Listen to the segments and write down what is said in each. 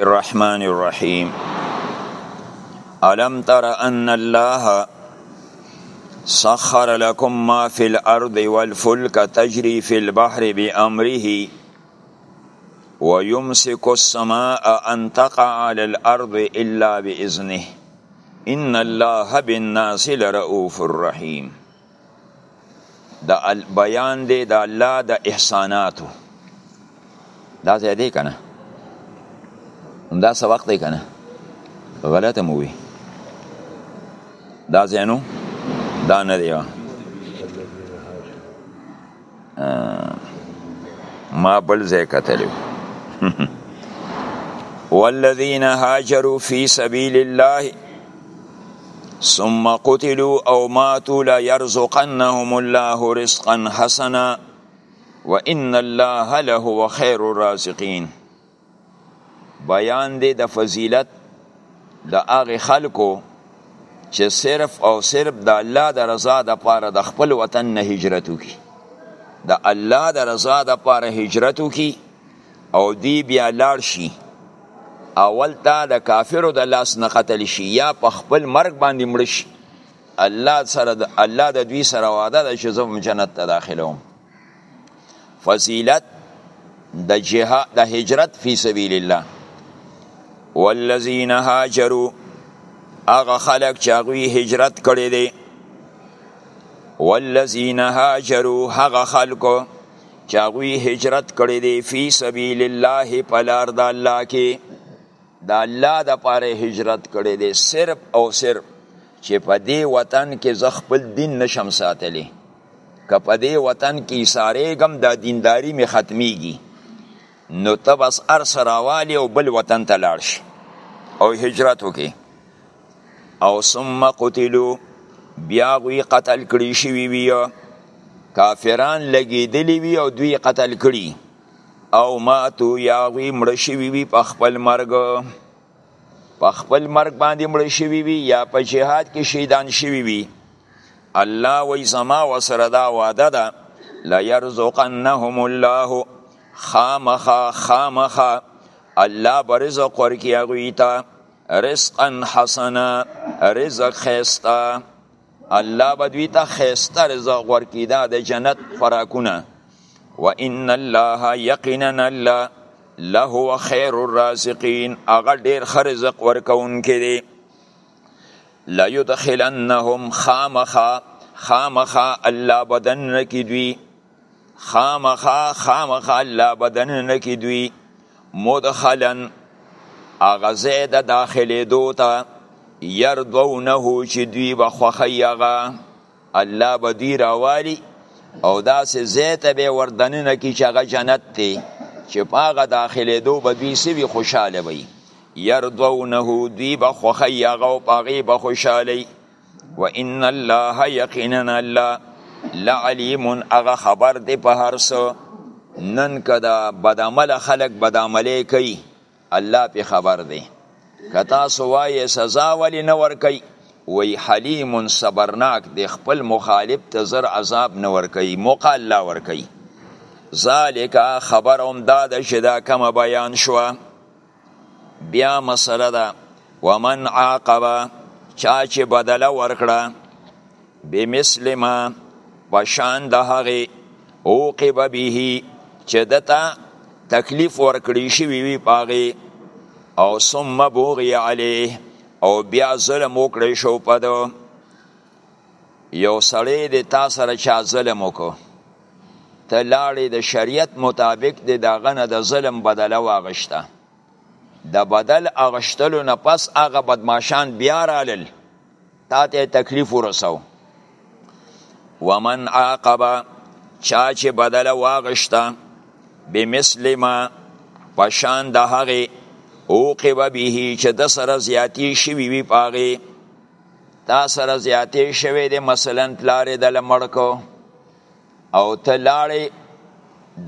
الرحمن الرحيم ألم تر أن الله سخر لكم ما في الأرض والفلك تجري في البحر بأمره ويمسك السماء أن تقع على الأرض إلا بإذنه إن الله بالناس لرؤوف الرحيم د بیان دی د الله د احساناتو دا ځای دی کنه دا څه وخت دی کنه غلطه مو وی دا ځای نو دا نه دی ما بل ځای کتلی والذین هاجروا فی سبیل الله ثم قتلوا او ماتوا لا يرزقنهم الله رزقا حسنا وان الله لهو خير الرازقين بیان دی د فضیلت د هغه خلکو چې صرف او صرف د الله د رضا د پاره د خپل وطن نه هجرت وکي د الله د رضا د پاره هجرت وکي او دی بیا لاړ شي اول تا د کافرو د لاس نه قتل شي یا په خپل مرګ باندې مړ شي الله سره الله د دوی سره وعده ده چې زه جنت ته داخلوم فضیلت د جهاد د هجرت فی سبیل الله والذین هاجروا هغه خلک چې هغوی هجرت کړی دی والذین هاجروا هغه خلکو چې هغوی هجرت کړی دی فی سبیل الله په لار د الله کې د الله د پاره هجرت کړی دی صرف او صرف چې په دې وطن کې زه خپل دین نشم ساتلی که په دې وطن کې ایسارېږم دا دینداري مې ختمیږي نو ته بس هر څه راوالې او بل وطن ته لاړ شي او هجرت وکړي او ثم قتلو بیا غوی قتل کړی شوی وی کافران لګیدلی وی او دوی قتل کړی او ماتو یا غوی مړ شوی وی په خپل مرګ په خپل مرګ باندې مړ شوی وي یا په جهاد کې شهیدان شوی وي الله وی زما وسره دا وعده ده ليرزقنهم الله خامخا خامخا الله برزق ورکی هغوی ته رزقا حسنا رزق خیستا الله به دوی ته خیسته رزق ورکی دا د جنت خوراکونه و ان الله یقینا الله له خیر الرازقین هغه ډیر خیر رزق ورکوونکی دی لا يدخلنهم خامخا خامخا الله بدن کی دوی خامخا خامخا الله بدننه کی دوی مدخلن اغزه د داخلي دوته يردونه چې دوی به خوخی هغه الله به دوی راوالي او داسې زیته به وردننه کی چې هغه جنت دی چې پاغه داخلي دو به دوی سوي خوشاله وي يردونه دوی به خوخی هغه او پاغي به خوشاله وان الله یقینا الله لعلیم هغه خبر دی په هر څه نن که دا بدعمله خلک بدعملې کوي الله پې خبر دی که تاسو وایې سزا ولې نه ورکوي وی حلیم صبرناک دی خپل مخالف ته زر عذاب نه ورکوي موقع الله ورکوي ذالک خبر هم دا ده چې دا کومه بیان شوه بیا مسله ده ومن عاقبه چا چې بدله ورکړه بمثل ما پشان د هغې اوقب به چې دته تکلیف ورکړی شوی وي پاغې او ثم بوغی علیه او بیا ظلم وکړی شو په ده یو سړی د تا سره چا ظلم وکړو ته لاړې د شریعت مطابق د داغه نه د ظلم بدله واغشته د بدل اغشتلو نه پس هغه بدمعشان بیا رالل تا ته تکلیف ورسو ومن عاقب چا چې بدله واغشته بمثل ما پشان د هغه اوقب به چې د سره زیاتی شوی وی پاغه تا سره زیاتې شوې دي مثلا پلار یې دله مړ کو او ته لاړې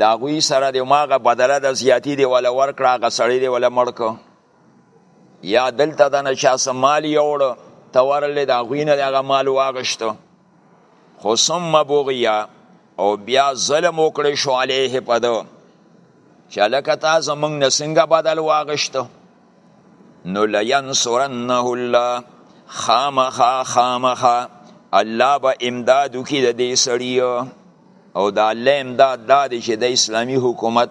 د هغوی سره د هماغه بدله د زیاتي دی وله ورکړه هغه سړی دی وله مړ کو یا دلته د نه چا څه مال یوړ ته ورلې د هغوی نه د هغه مال واغشتو خو ثم بغیا او بیا ظلم وکړی شو علیه په ده چې لکه تا زمونږ نه څنګه بدل واغشته نو لینصرنه الله خامخا خامخا الله به امداد وکړي د دې سړي او د الله امداد دا دی چې د اسلامي حکومت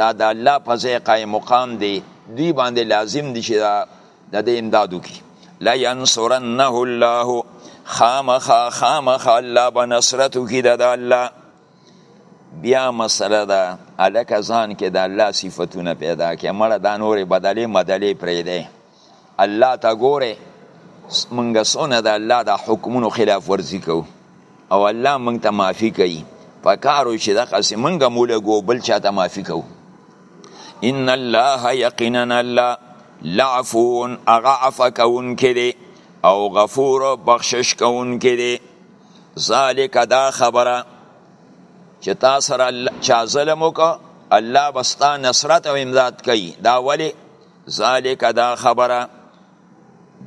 دا د الله په ځای قائم مقام دی دوی باندې لازم دي چې دا د دې امداد وکړي لا ينصرنه الله خامخا خامخا الله به نصرت وکړي د الله بیا مسله ده الکه ځان کې د الله صفتونه پیدا کې مړه دا نورې بدلې مدلې پرې دی الله ته ګوره مونږ سونه د الله د حکمونو خلاف ورزی کو او الله مونږ ته معافی کوي پکارو چې د قسم مونږ مولګو بل چاته معافی کو ان الله یقینا الله لعفون اغعف کون کړي او غفور بخشش کون کړي ذالک دا خبره چې تا سره چا ظلم وکړه الله بستا نصرت او امداد کوي دا ولی ذالک دا خبره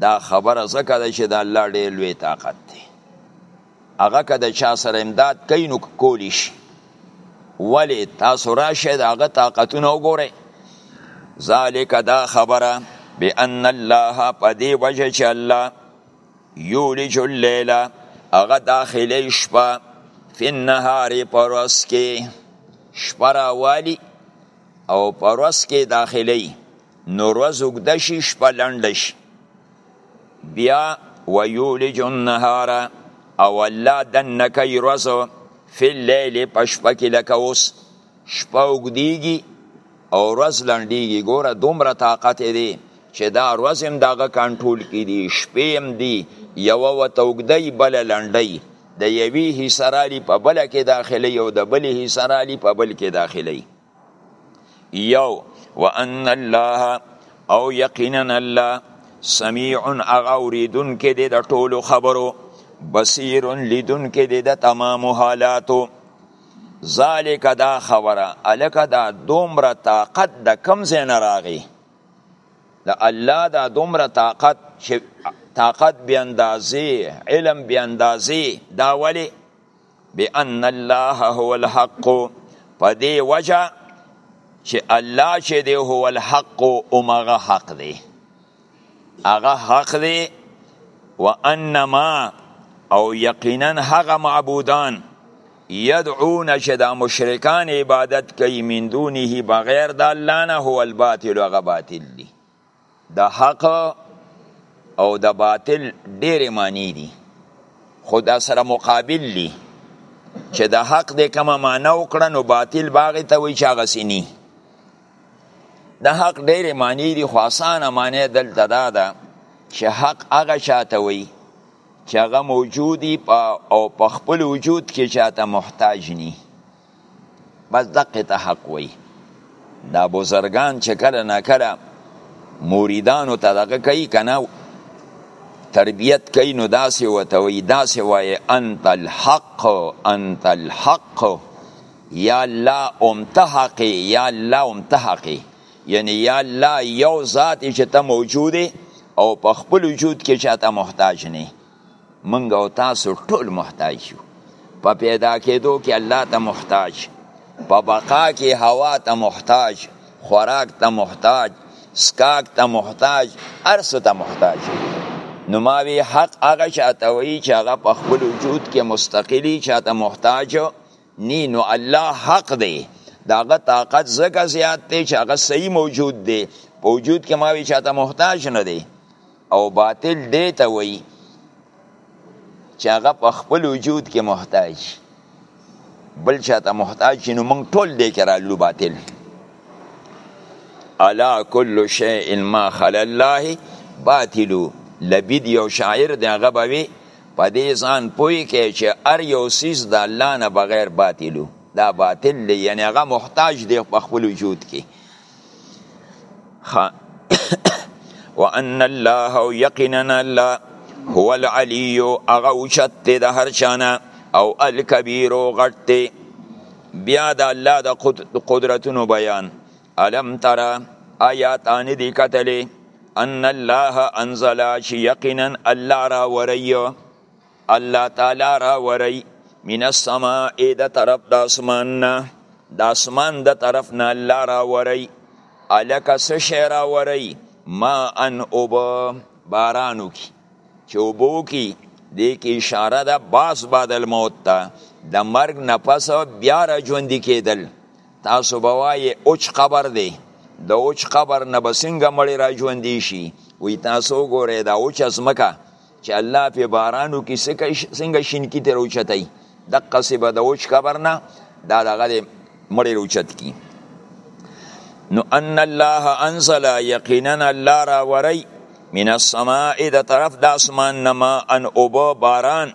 دا خبره زکه ده چې د الله ډېر لوی طاقت دی هغه که د چا سره امداد کوي نو کولی شي ولی تاسو راشه د هغه طاقتونه وګورئ ذالک دا خبره بأن الله په دې وجه چې الله یولج اللیل هغه داخلی شپه فی النهار پروس کې شپه راوالی او په ورځ کې داخلی نو ورځ اوږده شي شپه لنډه شي بیا ویولج النهار او الله دننه کوي ورځ فی اللیل په شپه کې لکه اوس شپه اوږدیږي او ورځ لنډیږي ګوره دومره طاقت دی چې دا ورځ هم دغه کنټرول کې دي شپې هم دي یوه ورته اوږدی بله لنډی د یوی حصه رالی په بل کې داخلی او د بل حصه رالی په بل کې داخلی یو وان الله او یقینا الله سمیع اغوریدون کې د ټولو خبرو بصیر لیدون کې د تمام حالاتو ذالک دا خبره الک دا دومره طاقت د کم زین راغی د الله دا دومره طاقت چې طاقت بی اندازې علم بی اندازې دا ولی بان الله هو الحق په دې وجه چې الله چې دی هو الحق او مغه حق دی هغه حق دی وانما او یقینا هغه معبودان یدعون چې دا مشرکان عبادت کوي من دونه بغیر د الله نه هو الباطل هغه باطل دي د حق او د باطل ډېرې معنی دي خو دا سره مقابل دي چې د حق د کومه معنی وکړه نو باطل باغې ته وایي چې هغه سینی د حق ډېرې معنی دي خو اسانه معنی دلته دا ده چې حق هغه چاته وایي چې هغه موجودی او په خپل وجود کې چاته محتاج ني بس دقه ته حق وي دا بزرگان چې کله نه کله موریدانو ته دغه کوي کنه تربیت کوي نو داسې وته وي داسې وایي انت الحق انت الحق یا الله امتحقی یا الله امتحقی یعنی یا الله یو ذات چې ته موجود او په خپل وجود کې چاته محتاج نه منګ او تاسو ټول محتاج یو په پیدا کېدو کې الله ته محتاج په بقا کې هوا ته محتاج خوراک ته محتاج سکاک ته محتاج ارس ته محتاج نو ما وی حق هغه چاته وی چې هغه په خپل وجود کې مستقلی چاته محتاج نی نو الله حق دی داغه طاقت زکه زیات دی چې هغه صحیح موجود دی په وجود کې ماوی چاته محتاج نه دی او باطل دی ته وی چې هغه په خپل وجود کې محتاج بل چاته محتاج نو موږ ټول دی کې رالو باطل الا کل شیء ما خلا الله باطل لبید یو شاعر دی هغه به په دې ځان پوه کړئ چې هر یو څیز د الله نه بغیر باطلو دا باطل دی یعنی هغه محتاج دی په خپل وجود کې وان الله یقینا الله هو العلی هغه اوچت دی د هر چانه او الکبیر غټ دی بیا د الله د قدرتونو بیان الم تر آیات ان دی کتلی ان الله انزل شي یقینا الله را وری الله تعالی را وری من السماء د طرف د اسمان نه د اسمان د طرف نه الله را وری الک سشه را وری ما ان اوب بارانو کی چې اوبو کی دې کې اشاره ده باس بعد الموت ته د مرګ نه پس بیا را ژوند کېدل تاسو به وایې اوچ قبر دی د اوچ قبر نه به څنګه مړی را ژوندی شي وی تاسو وګورئ دا اوچه ځمکه چې الله پې بارانو کې څنګه شینکي ترې راوچتوي دقسې به د اوچ قبر نه دا دغه دی مړی راوچت کړي نو ان الله انزل یقینا الله راوری من السماء د طرف د اسمان نما ان اوبه باران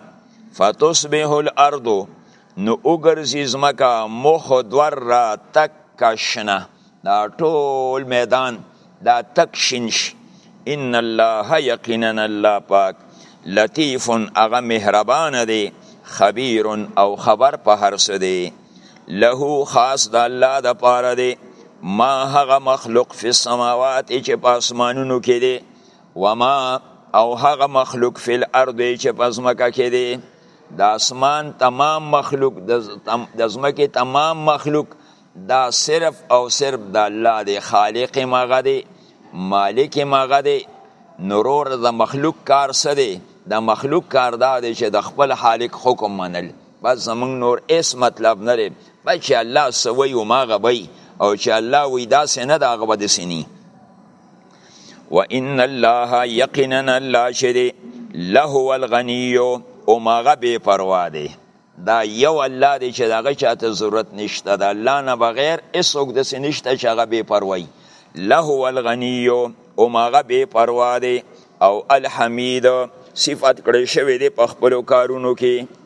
فتصبح الارض نو وګرځي ځمکه مخ دور را تک کشنه دا ټول میدان دا تک شین شي ان الله یقینا الله پاک لطیف هغه مهربان دی خبیر او خبر په هر څه دی له خاص د الله د پاره دی ما هغه مخلوق فی السماوات چې په اسمانونو کې دی و ما او هغه مخلوق فی الارض چې په ځمکه کې دی د اسمان تمام مخلوق د ځمکې تمام مخلوق دا صرف او صرف د الله دی خالق مغه دی مالک مغه دی نورور د مخلوق کار څه دی د مخلوق کار دا دی چې د خپل خالق حکم منل بس زمونږ نور اس مطلب نه لري بس چې الله سوي او ماغه وي او چې الله وي داسې نه دا غو دسني وان الله یقینا الله شری له الغنی او ماغه بے پروا دی دا یو الله دی چې داغه چاته ضرورت نشته دا الله نه بغیر اسوک د سنشته چې هغه بے پروايي له الغنی او ماغه بے پروا دی او الحمید صفت کړی شوی دی په خپل کارونو کې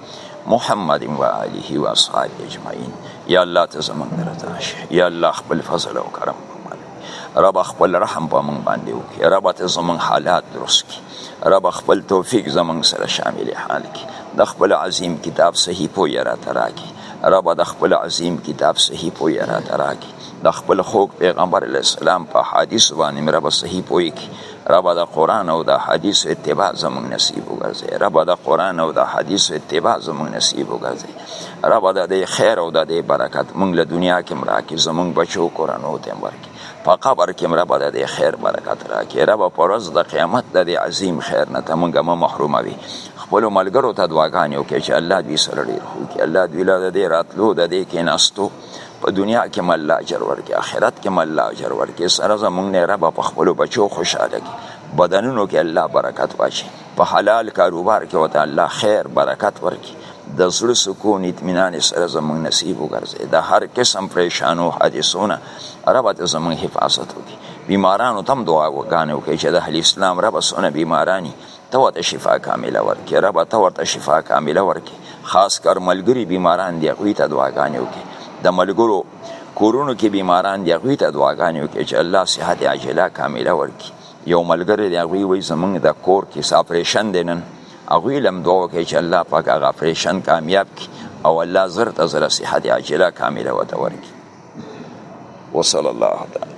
محمد و آله و اصحاب اجمعین یا الله ته زمونږ رضا شي یا الله خپل فضل او کرم رب خپل رحم په مونږ باندې وکړي رب ته زمونږ حالات درست کړي رب خپل توفیق زمونږ سره شامل حال کړي د خپل عظیم کتاب صحیح پوی را تراکي رب د خپل عظیم کتاب صحیح پوی را تراکي د خپل خوږ پیغمبر علی السلام په حدیث باندې رب صحیح پوی کړي رب د قران او د حدیث اتباع زموږ نصیب وګرځي رب د قران او د حدیث اتباع زموږ نصیب وګرځي رب د دې خیر او د دې برکت موږ له دنیا کې مراکې زموږ بچو کورانو ته ورکړي په قبر کې رب د دې خیر برکت راکړي رب پر ورځ د قیامت د دې عظیم خیر نه ته موږ مه محروموي خپل ملګرو ته دعاګانې وکړي چې الله دوی سره ډېر خوږي الله دوی له دې راتلو د دې کېناستو په دنیا کې مل اجر ورکړي آخرت کې مل اجر ورکړي سره زمونږ نه رب په خپل بچو خوشاله کی بدنونو کې الله برکت واچي په حلال کاروبار کې وته الله خیر برکت ورکړي د زړه سکون اطمینان سره زمونږ نصیب وګرځي د هر قسم پریشانو حادثونه رب ته زمونږ حفاظت وکړي بیمارانو تم دعا وکانو کې چې د اهل اسلام رب سونه بیمارانی ته ورته شفا کامله ورکې ربه ته ورته شفا کامله ورکې خاص کر ملګري بیماران دی هغوی ته دعاګانې وکړي د ملګرو کورونو کې بیماران دی هغوی ته دعاګانې وکړي چې الله صحت عاجله کامله ورکړي یو ملګری دی هغوی وایي زمونږ د کور کې څه اپریشن دی نن هغوی له هم دعا وکړي چې الله پاک هغه اپریشن کامیاب کړي او الله زر ته زر صحت عاجله کامله ورته ورکړي وصلی الله تعالی